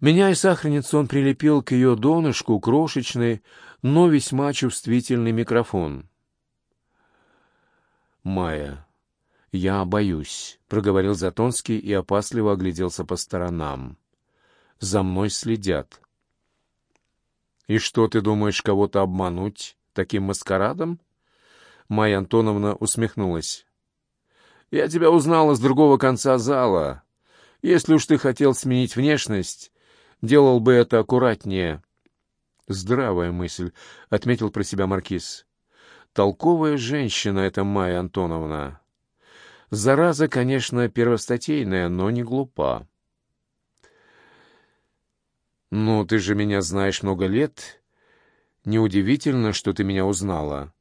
Меняя сахарницу, он прилепил к ее донышку крошечный, но весьма чувствительный микрофон. «Майя, я боюсь», — проговорил Затонский и опасливо огляделся по сторонам. «За мной следят». «И что, ты думаешь кого-то обмануть таким маскарадом?» Майя Антоновна усмехнулась. «Я тебя узнала с другого конца зала. Если уж ты хотел сменить внешность, делал бы это аккуратнее. Здравая мысль, — отметил про себя Маркиз. Толковая женщина эта Майя Антоновна. Зараза, конечно, первостатейная, но не глупа. «Ну, ты же меня знаешь много лет. Неудивительно, что ты меня узнала»,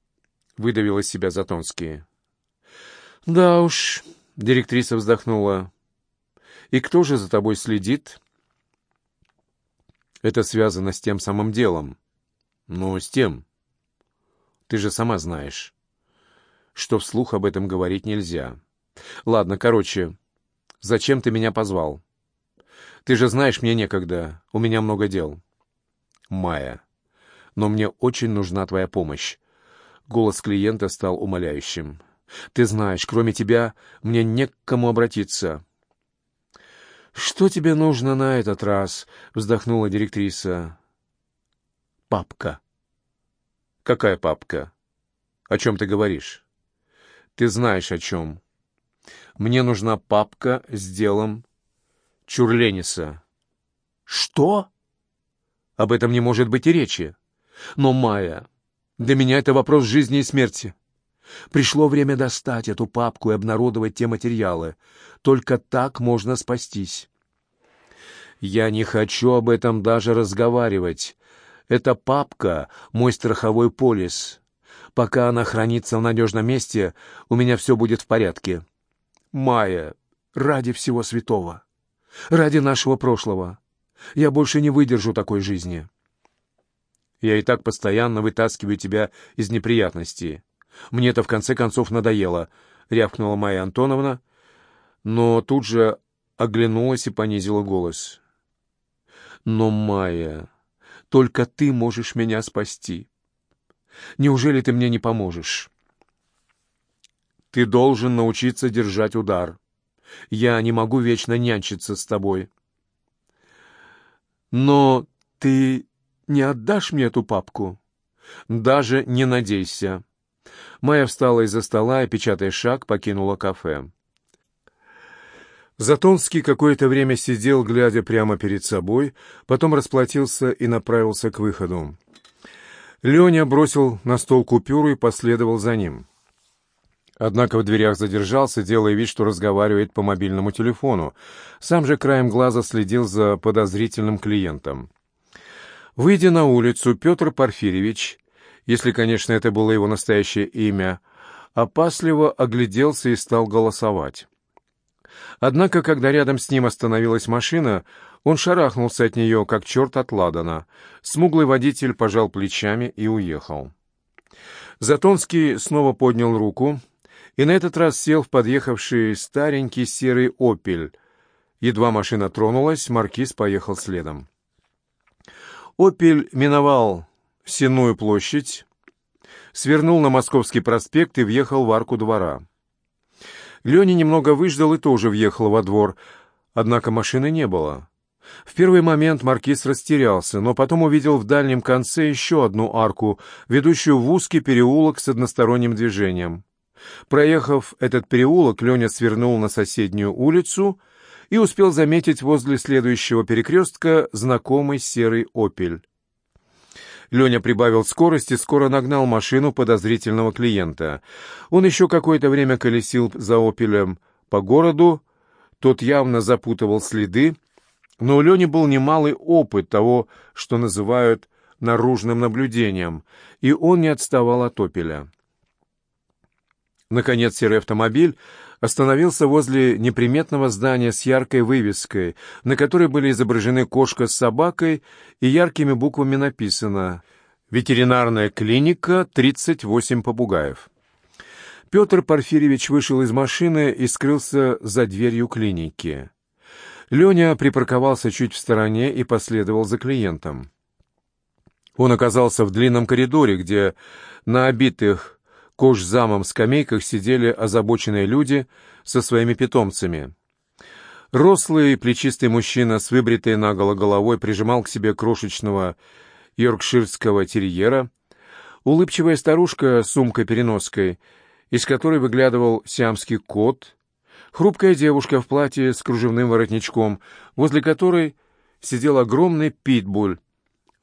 — выдавил из себя Затонский. «Да уж», — директриса вздохнула. «И кто же за тобой следит?» Это связано с тем самым делом. Ну, с тем. Ты же сама знаешь, что вслух об этом говорить нельзя. Ладно, короче, зачем ты меня позвал? Ты же знаешь, мне некогда, у меня много дел. Майя, но мне очень нужна твоя помощь. Голос клиента стал умоляющим. Ты знаешь, кроме тебя мне не к кому обратиться. «Что тебе нужно на этот раз?» — вздохнула директриса. «Папка». «Какая папка? О чем ты говоришь?» «Ты знаешь, о чем. Мне нужна папка с делом Чурлениса». «Что?» «Об этом не может быть и речи. Но, Майя, для меня это вопрос жизни и смерти». Пришло время достать эту папку и обнародовать те материалы. Только так можно спастись. Я не хочу об этом даже разговаривать. Эта папка — мой страховой полис. Пока она хранится в надежном месте, у меня все будет в порядке. Майя, ради всего святого, ради нашего прошлого, я больше не выдержу такой жизни. Я и так постоянно вытаскиваю тебя из неприятностей. Мне это в конце концов надоело, — рявкнула Майя Антоновна, но тут же оглянулась и понизила голос. Но, Майя, только ты можешь меня спасти. Неужели ты мне не поможешь? Ты должен научиться держать удар. Я не могу вечно нянчиться с тобой. Но ты не отдашь мне эту папку? Даже не надейся. Майя встала из-за стола и, печатая шаг, покинула кафе. Затонский какое-то время сидел, глядя прямо перед собой, потом расплатился и направился к выходу. Леня бросил на стол купюру и последовал за ним. Однако в дверях задержался, делая вид, что разговаривает по мобильному телефону. Сам же краем глаза следил за подозрительным клиентом. Выйдя на улицу, Петр Порфирьевич если, конечно, это было его настоящее имя, опасливо огляделся и стал голосовать. Однако, когда рядом с ним остановилась машина, он шарахнулся от нее, как черт от ладана. Смуглый водитель пожал плечами и уехал. Затонский снова поднял руку и на этот раз сел в подъехавший старенький серый «Опель». Едва машина тронулась, маркиз поехал следом. «Опель» миновал Сенную площадь, свернул на Московский проспект и въехал в арку двора. Леня немного выждал и тоже въехал во двор, однако машины не было. В первый момент маркиз растерялся, но потом увидел в дальнем конце еще одну арку, ведущую в узкий переулок с односторонним движением. Проехав этот переулок, Леня свернул на соседнюю улицу и успел заметить возле следующего перекрестка знакомый серый «Опель». Леня прибавил скорость и скоро нагнал машину подозрительного клиента. Он еще какое-то время колесил за «Опелем» по городу, тот явно запутывал следы, но у Лени был немалый опыт того, что называют наружным наблюдением, и он не отставал от «Опеля». Наконец серый автомобиль остановился возле неприметного здания с яркой вывеской, на которой были изображены кошка с собакой и яркими буквами написано «Ветеринарная клиника, 38 попугаев». Петр Порфирьевич вышел из машины и скрылся за дверью клиники. Леня припарковался чуть в стороне и последовал за клиентом. Он оказался в длинном коридоре, где на обитых кожзамом скамейках сидели озабоченные люди со своими питомцами. Рослый плечистый мужчина с выбритой наголо головой прижимал к себе крошечного йоркширского терьера, улыбчивая старушка с сумкой-переноской, из которой выглядывал сиамский кот, хрупкая девушка в платье с кружевным воротничком, возле которой сидел огромный питбуль,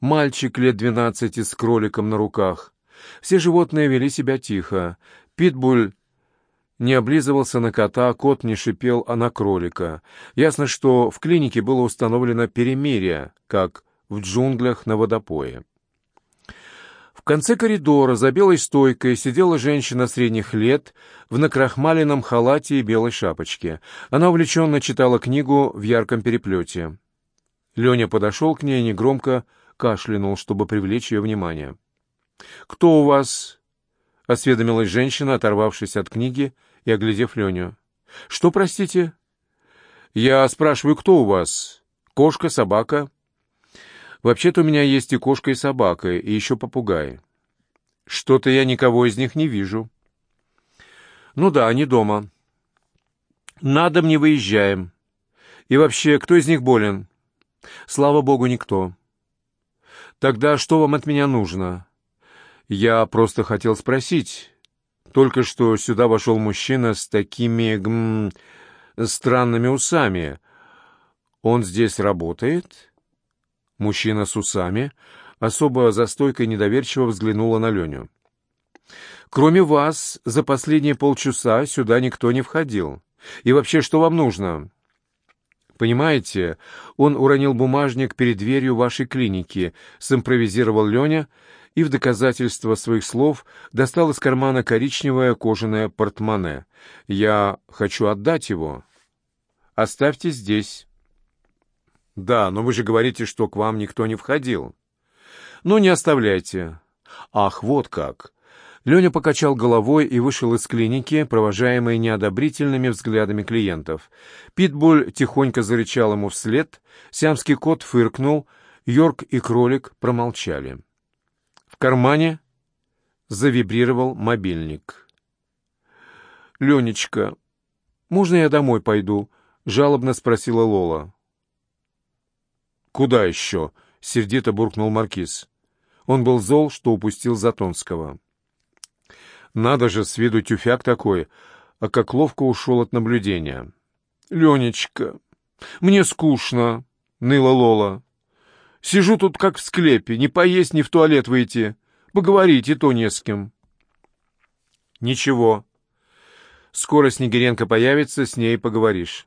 мальчик лет двенадцати с кроликом на руках. Все животные вели себя тихо. Питбуль не облизывался на кота, кот не шипел, а на кролика. Ясно, что в клинике было установлено перемирие, как в джунглях на водопое. В конце коридора за белой стойкой сидела женщина средних лет в накрахмаленном халате и белой шапочке. Она увлеченно читала книгу в ярком переплете. Леня подошел к ней и негромко кашлянул, чтобы привлечь ее внимание. «Кто у вас?» — осведомилась женщина, оторвавшись от книги и оглядев Леню. «Что, простите?» «Я спрашиваю, кто у вас? Кошка, собака?» Вообще-то у меня есть и кошка, и собака, и еще попугай. Что-то я никого из них не вижу. Ну да, они дома. На дом не выезжаем. И вообще, кто из них болен? Слава богу, никто. Тогда что вам от меня нужно? Я просто хотел спросить. Только что сюда вошел мужчина с такими гм, странными усами. Он здесь работает?» Мужчина с усами особо за стойкой недоверчиво взглянула на Леню. «Кроме вас, за последние полчаса сюда никто не входил. И вообще, что вам нужно?» «Понимаете, он уронил бумажник перед дверью вашей клиники», — симпровизировал Леня, и в доказательство своих слов достал из кармана коричневое кожаное портмоне. «Я хочу отдать его. Оставьте здесь». «Да, но вы же говорите, что к вам никто не входил». «Ну, не оставляйте». «Ах, вот как!» Леня покачал головой и вышел из клиники, провожаемый неодобрительными взглядами клиентов. Питбуль тихонько зарычал ему вслед, сиамский кот фыркнул, Йорк и кролик промолчали. Кармане завибрировал мобильник. «Ленечка, можно я домой пойду?» — жалобно спросила Лола. «Куда еще?» — сердито буркнул Маркиз. Он был зол, что упустил Затонского. «Надо же, с виду тюфяк такой, а как ловко ушел от наблюдения». «Ленечка, мне скучно», — ныла Лола. «Сижу тут как в склепе, не поесть, ни в туалет выйти. Поговорить и то не с кем». «Ничего. Скоро Снегиренко появится, с ней поговоришь».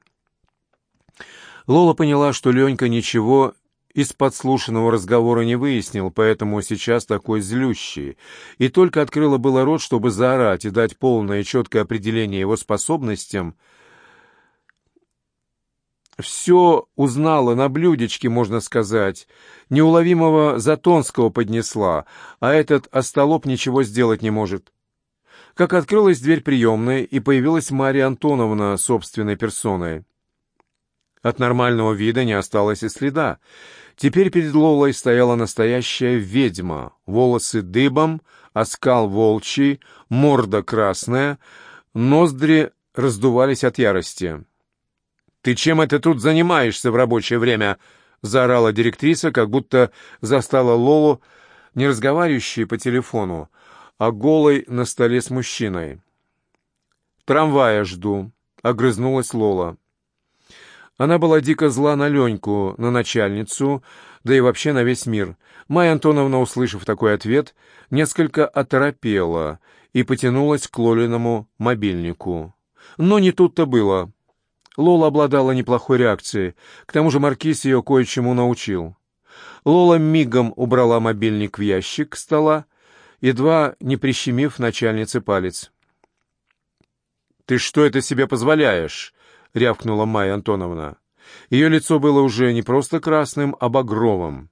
Лола поняла, что Ленька ничего из подслушанного разговора не выяснил, поэтому сейчас такой злющий, и только открыла было рот, чтобы заорать и дать полное четкое определение его способностям. Все узнала на блюдечке, можно сказать. Неуловимого Затонского поднесла, а этот остолоп ничего сделать не может. Как открылась дверь приемной, и появилась Марья Антоновна собственной персоной. От нормального вида не осталось и следа. Теперь перед Лолой стояла настоящая ведьма. Волосы дыбом, оскал волчий, морда красная, ноздри раздувались от ярости. «Ты чем это тут занимаешься в рабочее время?» — заорала директриса, как будто застала Лолу, не разговаривающей по телефону, а голой на столе с мужчиной. «Трамвая жду», — огрызнулась Лола. Она была дико зла на Леньку, на начальницу, да и вообще на весь мир. Майя Антоновна, услышав такой ответ, несколько оторопела и потянулась к Лолиному мобильнику. Но не тут-то было. Лола обладала неплохой реакцией, к тому же Маркиз ее кое-чему научил. Лола мигом убрала мобильник в ящик стола, едва не прищемив начальнице палец. «Ты что это себе позволяешь?» — рявкнула Майя Антоновна. Ее лицо было уже не просто красным, а багровым.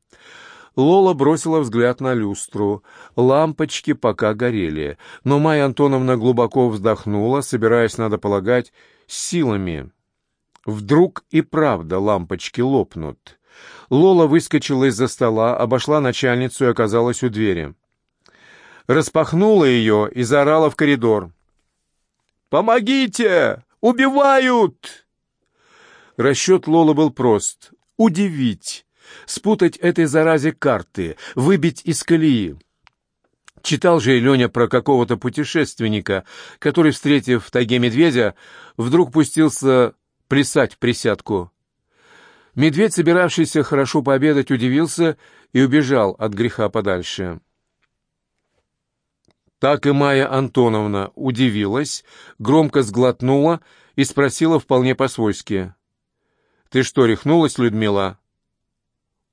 Лола бросила взгляд на люстру. Лампочки пока горели, но Майя Антоновна глубоко вздохнула, собираясь, надо полагать, силами. Вдруг и правда лампочки лопнут. Лола выскочила из-за стола, обошла начальницу и оказалась у двери. Распахнула ее и заорала в коридор. «Помогите! Убивают!» Расчет Лолы был прост — удивить, спутать этой заразе карты, выбить из колеи. Читал же и Леня про какого-то путешественника, который, встретив в тайге медведя, вдруг пустился плясать присядку. Медведь, собиравшийся хорошо пообедать, удивился и убежал от греха подальше. Так и Майя Антоновна удивилась, громко сглотнула и спросила вполне по-свойски. «Ты что, рехнулась, Людмила?»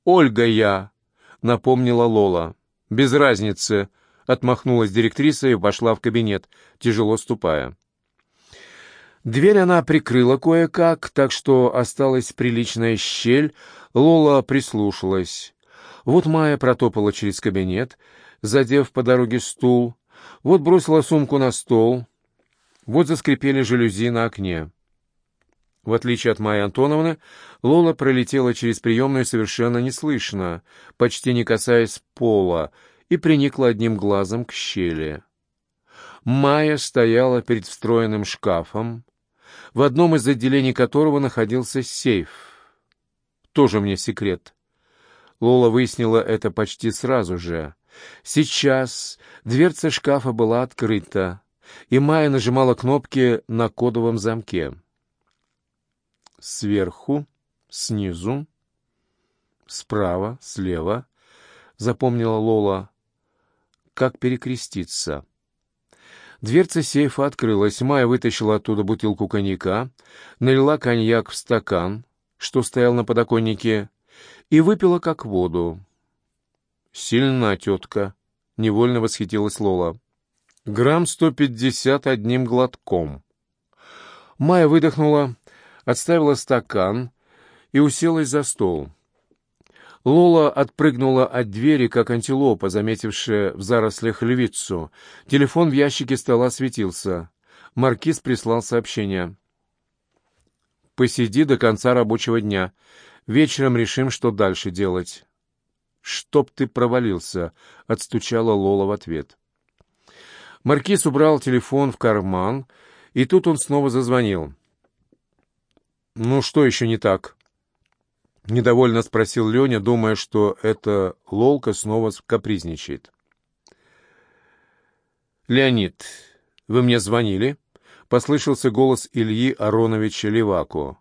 «Ольга я», — напомнила Лола. «Без разницы», — отмахнулась директриса и пошла в кабинет, тяжело ступая. Дверь она прикрыла кое-как, так что осталась приличная щель. Лола прислушалась. Вот Майя протопала через кабинет, задев по дороге стул. Вот бросила сумку на стол. Вот заскрипели жалюзи на окне. В отличие от Майи Антоновны, Лола пролетела через приемную совершенно неслышно, почти не касаясь пола, и приникла одним глазом к щели. Майя стояла перед встроенным шкафом, в одном из отделений которого находился сейф. Тоже мне секрет. Лола выяснила это почти сразу же. Сейчас дверца шкафа была открыта, и Майя нажимала кнопки на кодовом замке. Сверху, снизу, справа, слева, запомнила Лола, как перекреститься. Дверца сейфа открылась. Майя вытащила оттуда бутылку коньяка, налила коньяк в стакан, что стоял на подоконнике, и выпила как воду. «Сильна тетка», — невольно восхитилась Лола. «Грамм сто пятьдесят одним глотком». Майя выдохнула, отставила стакан и уселась за стол. Лола отпрыгнула от двери, как антилопа, заметившая в зарослях львицу. Телефон в ящике стола светился. Маркиз прислал сообщение. «Посиди до конца рабочего дня. Вечером решим, что дальше делать». «Чтоб ты провалился», — отстучала Лола в ответ. Маркиз убрал телефон в карман, и тут он снова зазвонил. «Ну, что еще не так?» Недовольно спросил Леня, думая, что эта Лолка снова капризничает. «Леонид, вы мне звонили?» — послышался голос Ильи Ароновича Левако.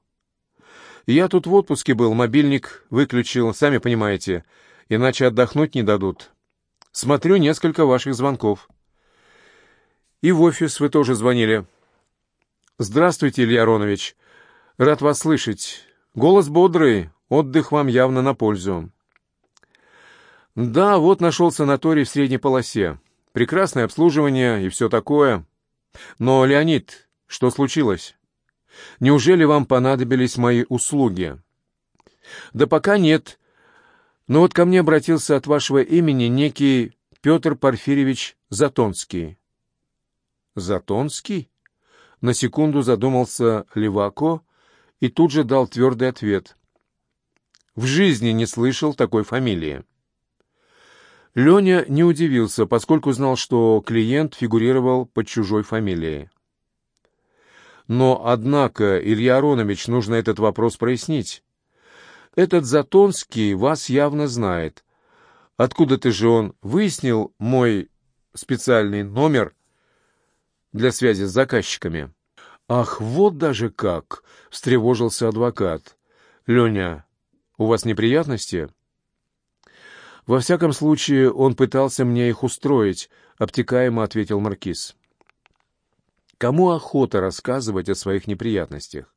«Я тут в отпуске был, мобильник выключил, сами понимаете, иначе отдохнуть не дадут. Смотрю несколько ваших звонков. И в офис вы тоже звонили. Здравствуйте, Илья Аронович. Рад вас слышать. Голос бодрый, Отдых вам явно на пользу. Да, вот нашел санаторий в средней полосе. Прекрасное обслуживание и все такое. Но, Леонид, что случилось? Неужели вам понадобились мои услуги? Да пока нет. Но вот ко мне обратился от вашего имени некий Петр Порфирьевич Затонский. Затонский? На секунду задумался Левако и тут же дал твердый ответ. В жизни не слышал такой фамилии. Леня не удивился, поскольку знал, что клиент фигурировал под чужой фамилией. Но, однако, Илья Аронович, нужно этот вопрос прояснить. Этот Затонский вас явно знает. Откуда-то же он выяснил мой специальный номер для связи с заказчиками. «Ах, вот даже как!» — встревожился адвокат. «Леня, у вас неприятности?» «Во всяком случае, он пытался мне их устроить», — обтекаемо ответил Маркиз. «Кому охота рассказывать о своих неприятностях?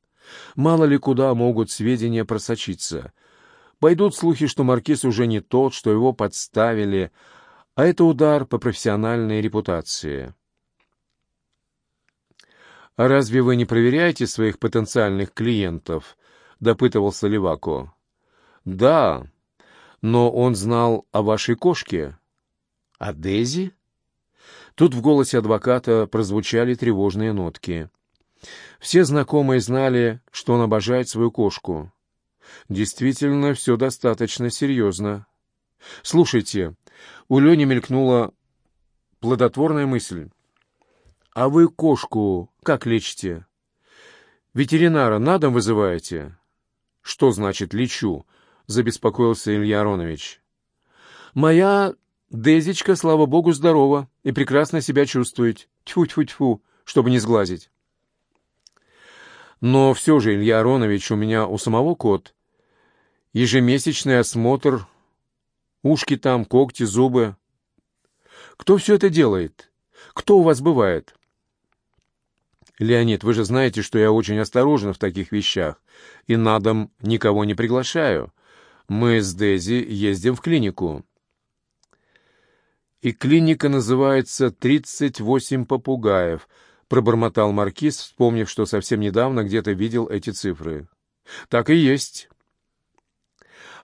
Мало ли куда могут сведения просочиться. Пойдут слухи, что Маркиз уже не тот, что его подставили, а это удар по профессиональной репутации». «А разве вы не проверяете своих потенциальных клиентов?» — допытывался Левако. «Да, но он знал о вашей кошке». «О Дези?» Тут в голосе адвоката прозвучали тревожные нотки. Все знакомые знали, что он обожает свою кошку. Действительно, все достаточно серьезно. Слушайте, у Лени мелькнула плодотворная мысль. А вы кошку как лечите? Ветеринара на дом вызываете? Что значит «лечу»? Забеспокоился Илья Аронович. Моя Дезечка, слава богу, здорова и прекрасно себя чувствует. Тьфу-тьфу-тьфу, чтобы не сглазить. Но все же, Илья Аронович, у меня у самого кот. Ежемесячный осмотр, ушки там, когти, зубы. Кто все это делает? Кто у вас бывает? Леонид, вы же знаете, что я очень осторожен в таких вещах, и на дом никого не приглашаю. Мы с Дези ездим в клинику. И клиника называется «Тридцать восемь попугаев», пробормотал Маркиз, вспомнив, что совсем недавно где-то видел эти цифры. «Так и есть».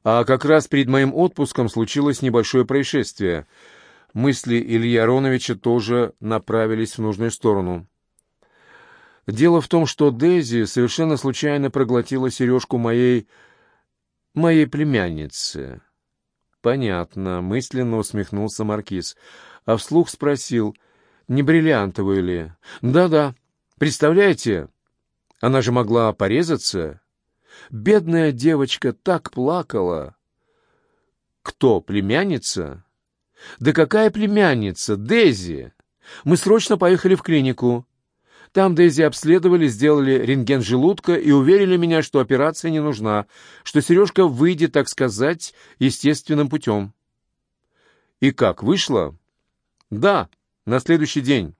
А как раз перед моим отпуском случилось небольшое происшествие. Мысли Ильи Ароновича тоже направились в нужную сторону. Дело в том, что Дейзи совершенно случайно проглотила сережку моей... моей племянницы. «Понятно», — мысленно усмехнулся Маркиз, а вслух спросил — не бриллиантовую ли? Да-да. Представляете, она же могла порезаться. Бедная девочка так плакала. Кто, племянница? Да какая племянница? Дейзи. Мы срочно поехали в клинику. Там Дейзи обследовали, сделали рентген желудка и уверили меня, что операция не нужна, что сережка выйдет, так сказать, естественным путем. И как, вышло? Да. На следующий день.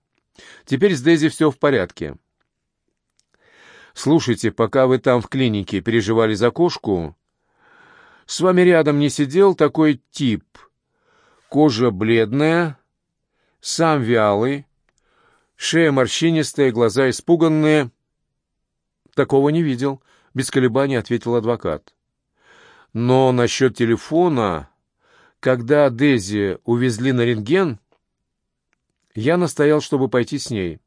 Теперь с Дейзи все в порядке. Слушайте, пока вы там в клинике переживали за кошку, с вами рядом не сидел такой тип. Кожа бледная, сам вялый, шея морщинистая, глаза испуганные. Такого не видел, без колебаний ответил адвокат. Но насчет телефона, когда Дези увезли на рентген, я настоял, чтобы пойти с ней.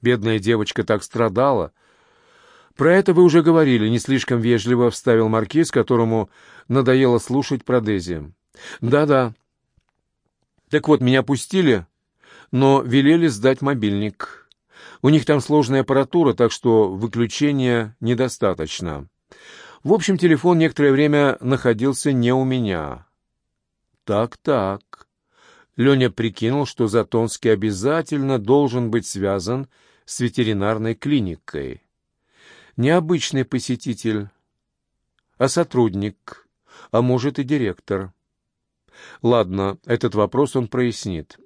Бедная девочка так страдала. Про это вы уже говорили, не слишком вежливо вставил маркиз, которому надоело слушать про Дези. Да-да. Так вот, меня пустили, но велели сдать мобильник. У них там сложная аппаратура, так что выключения недостаточно. В общем, телефон некоторое время находился не у меня. Так-так. Леня прикинул, что Затонский обязательно должен быть связан с ветеринарной клиникой. Необычный посетитель, а сотрудник, а может и директор. Ладно, этот вопрос он прояснит.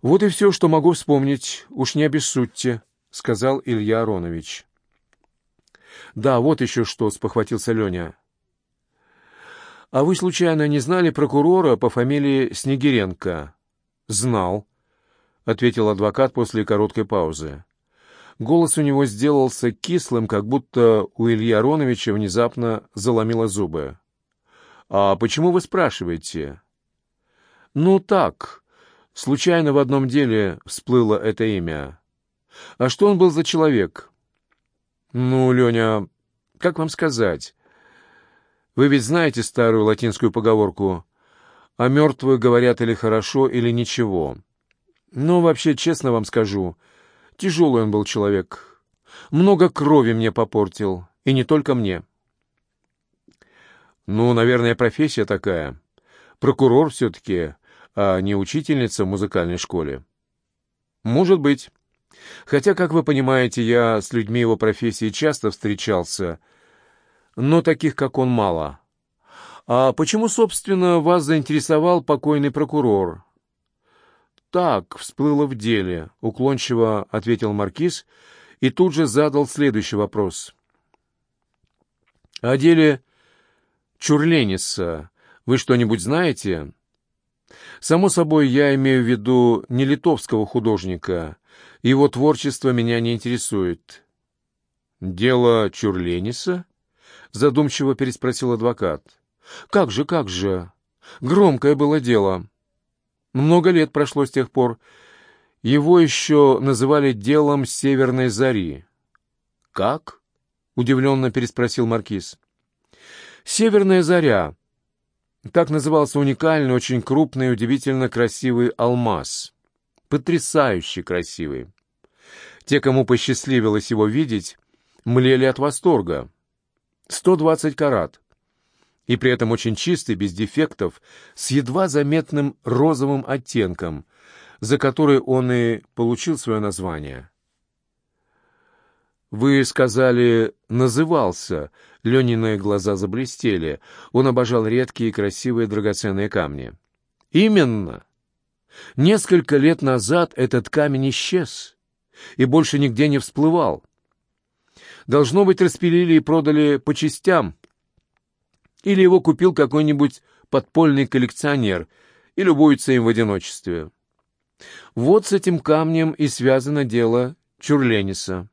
«Вот и все, что могу вспомнить, уж не обессудьте», — сказал Илья Аронович. «Да, вот еще что», — спохватился Леня. «А вы, случайно, не знали прокурора по фамилии Снегиренко?» «Знал», — ответил адвокат после короткой паузы. Голос у него сделался кислым, как будто у Ильи Ароновича внезапно заломило зубы. «А почему вы спрашиваете?» «Ну так, случайно в одном деле всплыло это имя. А что он был за человек?» «Ну, Леня, как вам сказать?» Вы ведь знаете старую латинскую поговорку «О мертвых говорят или хорошо, или ничего». Но вообще, честно вам скажу, тяжелый он был человек. Много крови мне попортил, и не только мне. Ну, наверное, профессия такая. Прокурор все-таки, а не учительница в музыкальной школе. Может быть. Хотя, как вы понимаете, я с людьми его профессии часто встречался — но таких, как он, мало. А почему, собственно, вас заинтересовал покойный прокурор? Так, всплыло в деле, уклончиво ответил маркиз и тут же задал следующий вопрос. О деле Чурлениса вы что-нибудь знаете? Само собой, я имею в виду не литовского художника. Его творчество меня не интересует. Дело Чурлениса? — задумчиво переспросил адвокат. «Как же, как же! Громкое было дело. Много лет прошло с тех пор, Его еще называли делом Северной Зари. «Как?» — удивленно переспросил Маркиз. «Северная Заря». Так назывался уникальный, очень крупный удивительно красивый алмаз. Потрясающе красивый. Те, кому посчастливилось его видеть, млели от восторга. 120 карат. И при этом очень чистый, без дефектов, с едва заметным розовым оттенком, за который он и получил свое название. «Вы сказали, назывался», — Ленины глаза заблестели. Он обожал редкие красивые драгоценные камни. «Именно. Несколько лет назад этот камень исчез и больше нигде не всплывал. Должно быть, распилили и продали по частям. Или его купил какой-нибудь подпольный коллекционер и любуется им в одиночестве. Вот с этим камнем и связано дело Чурлениса.